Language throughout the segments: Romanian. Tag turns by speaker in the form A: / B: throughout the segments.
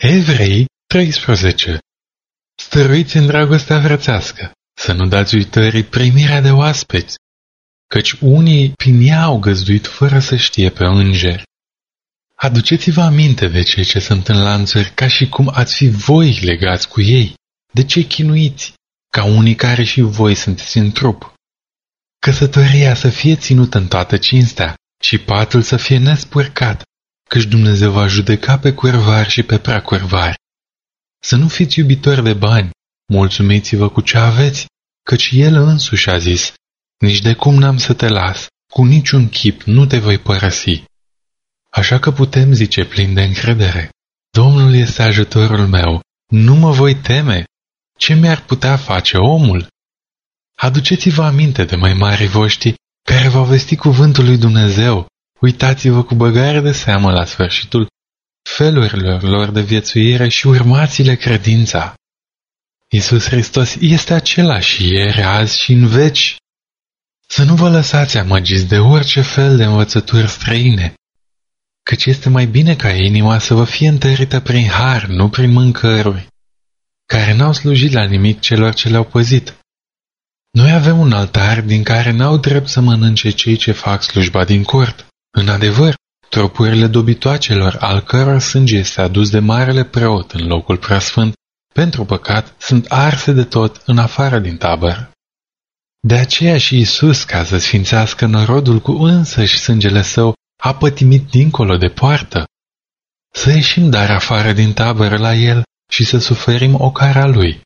A: Evrei 13 Stăruiți în dragostea frățească, să nu dați uitării primirea de oaspeți, căci unii prin ea au găzduit fără să știe pe înger. Aduceți-vă aminte de cei ce sunt în lanțuri ca și cum ați fi voi legați cu ei, de ce chinuiți, ca unii care și voi sunteți în trup. Căsătoria să fie ținută în toată cinstea și patul să fie nespurcat, căci Dumnezeu va judeca pe curvar și pe prea curvar. Să nu fiți iubitori de bani, mulțumiți-vă cu ce aveți, căci El însuși a zis, nici de cum n-am să te las, cu niciun chip nu te voi părăsi. Așa că putem zice plin de încredere, Domnul este ajutorul meu, nu mă voi teme. Ce mi-ar putea face omul? Aduceți-vă aminte de mai mari voștri care v-au vestit cuvântul lui Dumnezeu. Uitați-vă cu băgare de seamă la sfârșitul felurilor lor de viețuire și urmați-le credința. Iisus Hristos este același ieri, azi și în veci. Să nu vă lăsați amăgiți de orice fel de învățături străine, căci este mai bine ca inima să vă fie întărită prin har, nu prin mâncăruri, care n-au slujit la nimic celor ce le-au păzit. Noi avem un altar din care n-au drept să mănânce cei ce fac slujba din cort. În adevăr, trupurile dobitoacelor, al căror sânge este adus de marele preot în locul preasfânt, pentru păcat, sunt arse de tot în afară din tabără. De aceea și Isus, ca să sfințească norodul cu însăși sângele său, a pătimit dincolo de poartă. Să ieșim dar afară din tabără la el și să suferim ocara lui.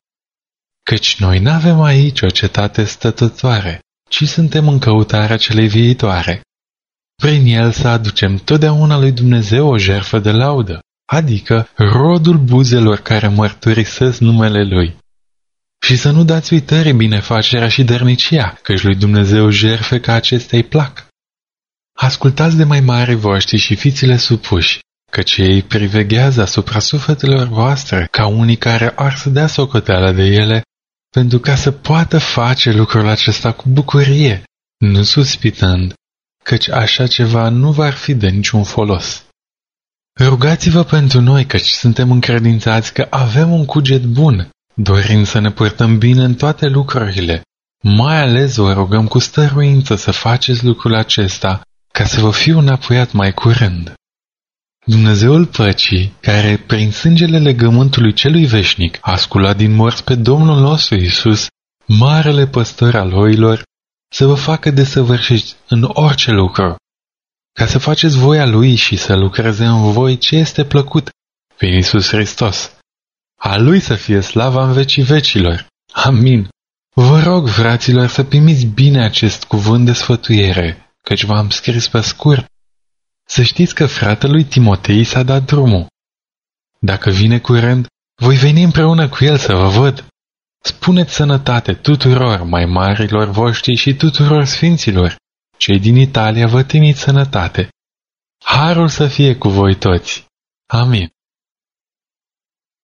A: Căci noi n-avem aici o cetate stătătoare, ci suntem în căutarea celei viitoare. Prin el să aducem totdeauna lui Dumnezeu o jertfă de laudă, adică rodul buzelor care mărturisesc numele lui. Și să nu dați uitării binefacerea și dărnicia, căci lui Dumnezeu jerfe ca acestea îi plac. Ascultați de mai mari voștri și fiți-le supuși, căci ei priveghează asupra sufletelor voastre ca unii care ar să dea socoteală de ele, pentru ca să poată face lucrul acesta cu bucurie, nu suspitând, căci așa ceva nu va fi de niciun folos. Rugați-vă pentru noi, căci suntem încredințați că avem un cuget bun, dorind să ne purtăm bine în toate lucrurile. Mai ales vă rugăm cu stăruință să faceți lucrul acesta, ca să vă fiu înapoiat mai curând. Dumnezeul păcii, care prin sângele legământului celui veșnic a sculat din morți pe Domnul nostru Isus, marele păstor al oilor, să vă facă de săvârșiți în orice lucru, ca să faceți voia Lui și să lucreze în voi ce este plăcut prin Isus Hristos. A Lui să fie slava în vecii vecilor. Amin. Vă rog, fraților, să primiți bine acest cuvânt de sfătuiere, căci v-am scris pe scurt. Să știți că fratelui Timotei s-a dat drumul. Dacă vine curând, voi veni împreună cu el să vă văd. Spuneți sănătate tuturor mai marilor voștri și tuturor sfinților. Cei din Italia vă trimit sănătate. Harul să fie cu voi toți. Amin.